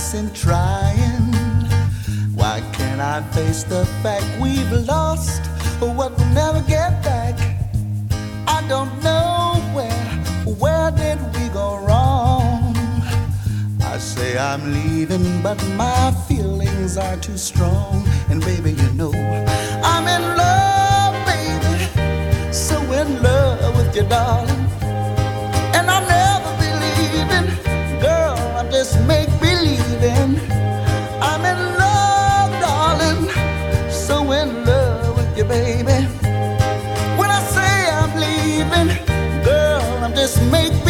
And in trying? Why can't I face the fact we've lost what we'll never get back? I don't know where, where did we go wrong? I say I'm leaving, but my feelings are too strong. And baby, you know, I'm in love, baby. So in love with you, darling. And I'm never believing, girl, I'm just making. heaven. Girl, I'm just making.